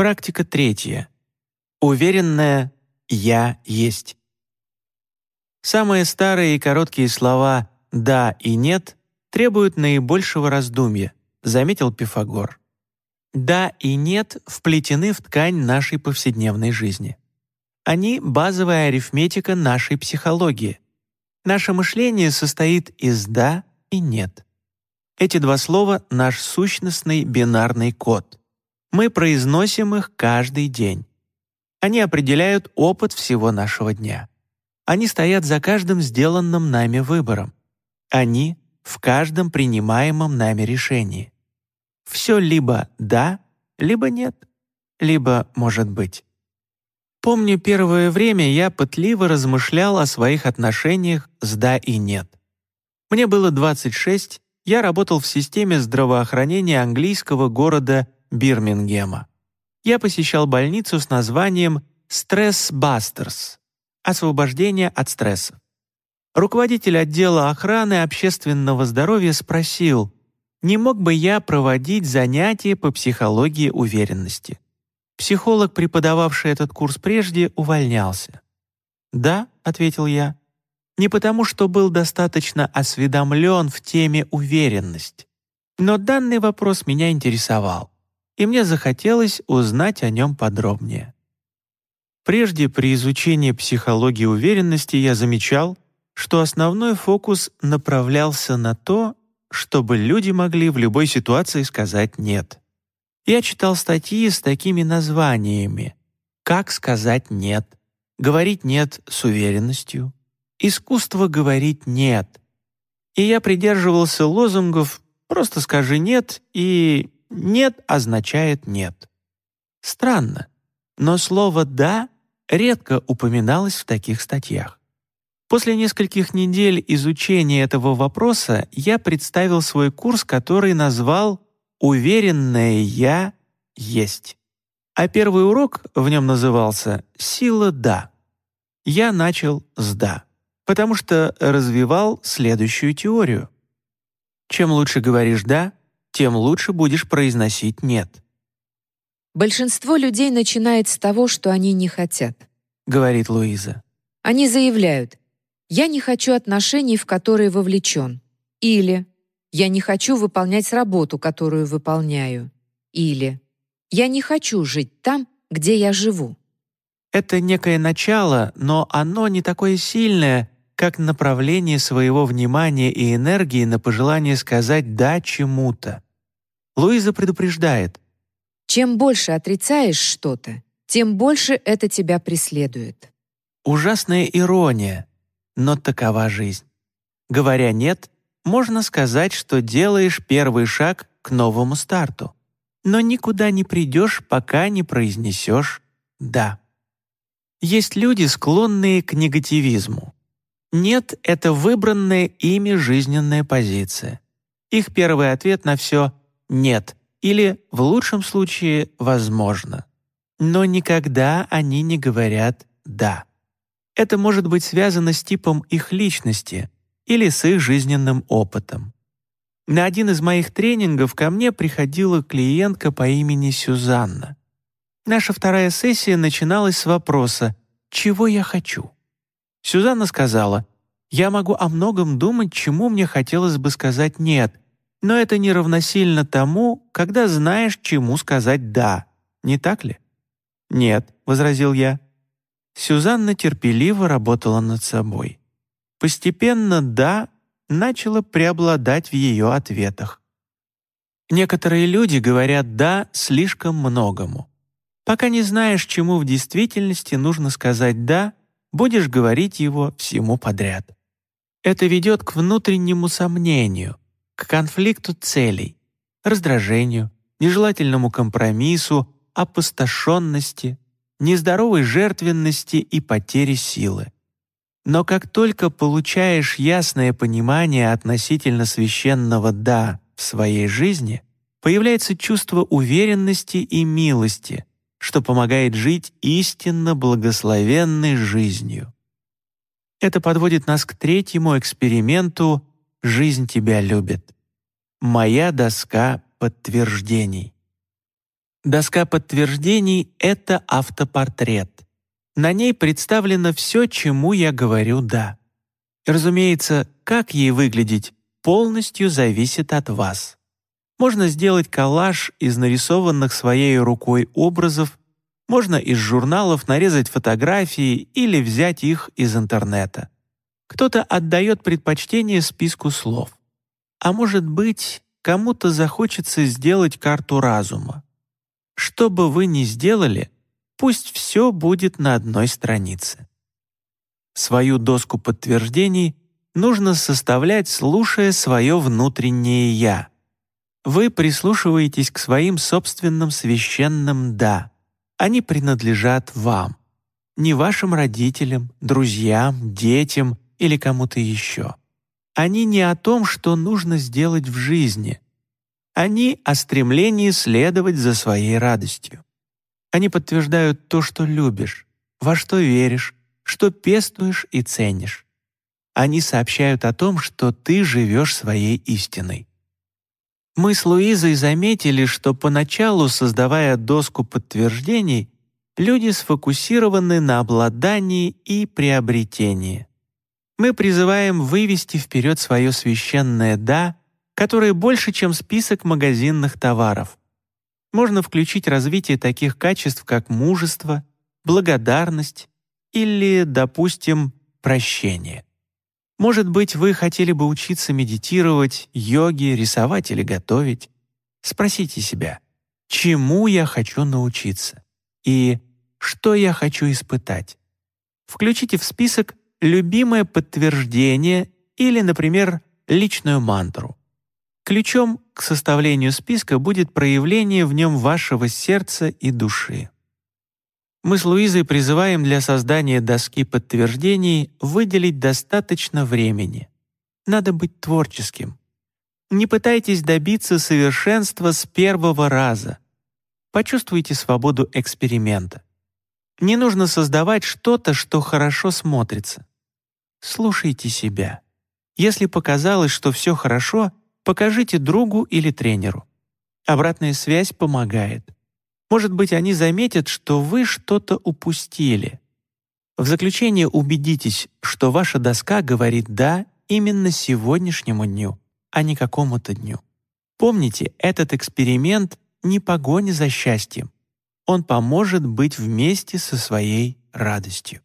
Практика третья. Уверенное «я есть». Самые старые и короткие слова «да» и «нет» требуют наибольшего раздумья, заметил Пифагор. «Да» и «нет» вплетены в ткань нашей повседневной жизни. Они — базовая арифметика нашей психологии. Наше мышление состоит из «да» и «нет». Эти два слова — наш сущностный бинарный код. Мы произносим их каждый день. Они определяют опыт всего нашего дня. Они стоят за каждым сделанным нами выбором. Они в каждом принимаемом нами решении. Все либо «да», либо «нет», либо «может быть». Помню, первое время я пытливо размышлял о своих отношениях с «да» и «нет». Мне было 26, я работал в системе здравоохранения английского города Бирмингема. Я посещал больницу с названием «Стресс Бастерс» освобождение от стресса. Руководитель отдела охраны общественного здоровья спросил, не мог бы я проводить занятия по психологии уверенности. Психолог, преподававший этот курс прежде, увольнялся. «Да», — ответил я, — «не потому, что был достаточно осведомлен в теме уверенность, но данный вопрос меня интересовал, и мне захотелось узнать о нем подробнее». Прежде при изучении психологии уверенности я замечал, что основной фокус направлялся на то, чтобы люди могли в любой ситуации сказать «нет». Я читал статьи с такими названиями «Как сказать нет», «Говорить нет с уверенностью», «Искусство говорить нет». И я придерживался лозунгов «просто скажи нет» и «нет» означает «нет». Странно, но слово «да» редко упоминалось в таких статьях. После нескольких недель изучения этого вопроса я представил свой курс, который назвал «Уверенное я есть». А первый урок в нем назывался «Сила да». Я начал с «да», потому что развивал следующую теорию. Чем лучше говоришь «да», тем лучше будешь произносить «нет». Большинство людей начинает с того, что они не хотят. Говорит Луиза. Они заявляют «Я не хочу отношений, в которые вовлечен». Или «Я не хочу выполнять работу, которую выполняю». Или «Я не хочу жить там, где я живу». Это некое начало, но оно не такое сильное, как направление своего внимания и энергии на пожелание сказать «да» чему-то. Луиза предупреждает, чем больше отрицаешь что-то, тем больше это тебя преследует. Ужасная ирония, но такова жизнь. Говоря «нет», можно сказать, что делаешь первый шаг к новому старту, но никуда не придешь, пока не произнесешь «да». Есть люди, склонные к негативизму. «Нет» — это выбранная ими жизненная позиция. Их первый ответ на все «нет», или, в лучшем случае, возможно. Но никогда они не говорят «да». Это может быть связано с типом их личности или с их жизненным опытом. На один из моих тренингов ко мне приходила клиентка по имени Сюзанна. Наша вторая сессия начиналась с вопроса «Чего я хочу?». Сюзанна сказала «Я могу о многом думать, чему мне хотелось бы сказать «нет», но это не равносильно тому, когда знаешь, чему сказать «да», не так ли? «Нет», — возразил я. Сюзанна терпеливо работала над собой. Постепенно «да» начало преобладать в ее ответах. Некоторые люди говорят «да» слишком многому. Пока не знаешь, чему в действительности нужно сказать «да», будешь говорить его всему подряд. Это ведет к внутреннему сомнению, к конфликту целей, раздражению, нежелательному компромиссу, опустошенности, нездоровой жертвенности и потере силы. Но как только получаешь ясное понимание относительно священного «да» в своей жизни, появляется чувство уверенности и милости, что помогает жить истинно благословенной жизнью. Это подводит нас к третьему эксперименту жизнь тебя любит. Моя доска подтверждений. Доска подтверждений — это автопортрет. На ней представлено все, чему я говорю «да». Разумеется, как ей выглядеть, полностью зависит от вас. Можно сделать коллаж из нарисованных своей рукой образов, можно из журналов нарезать фотографии или взять их из интернета. Кто-то отдает предпочтение списку слов. А может быть, кому-то захочется сделать карту разума. Что бы вы ни сделали, пусть все будет на одной странице. Свою доску подтверждений нужно составлять, слушая свое внутреннее «я». Вы прислушиваетесь к своим собственным священным «да». Они принадлежат вам, не вашим родителям, друзьям, детям или кому-то еще. Они не о том, что нужно сделать в жизни. Они о стремлении следовать за своей радостью. Они подтверждают то, что любишь, во что веришь, что пестуешь и ценишь. Они сообщают о том, что ты живешь своей истиной. Мы с Луизой заметили, что поначалу, создавая доску подтверждений, люди сфокусированы на обладании и приобретении. Мы призываем вывести вперед свое священное «да», которое больше, чем список магазинных товаров. Можно включить развитие таких качеств, как мужество, благодарность или, допустим, прощение. Может быть, вы хотели бы учиться медитировать, йоге, рисовать или готовить. Спросите себя, чему я хочу научиться и что я хочу испытать. Включите в список любимое подтверждение или, например, личную мантру. Ключом к составлению списка будет проявление в нем вашего сердца и души. Мы с Луизой призываем для создания доски подтверждений выделить достаточно времени. Надо быть творческим. Не пытайтесь добиться совершенства с первого раза. Почувствуйте свободу эксперимента. Не нужно создавать что-то, что хорошо смотрится. Слушайте себя. Если показалось, что все хорошо, покажите другу или тренеру. Обратная связь помогает. Может быть, они заметят, что вы что-то упустили. В заключение убедитесь, что ваша доска говорит «да» именно сегодняшнему дню, а не какому-то дню. Помните, этот эксперимент не погоня за счастьем. Он поможет быть вместе со своей радостью.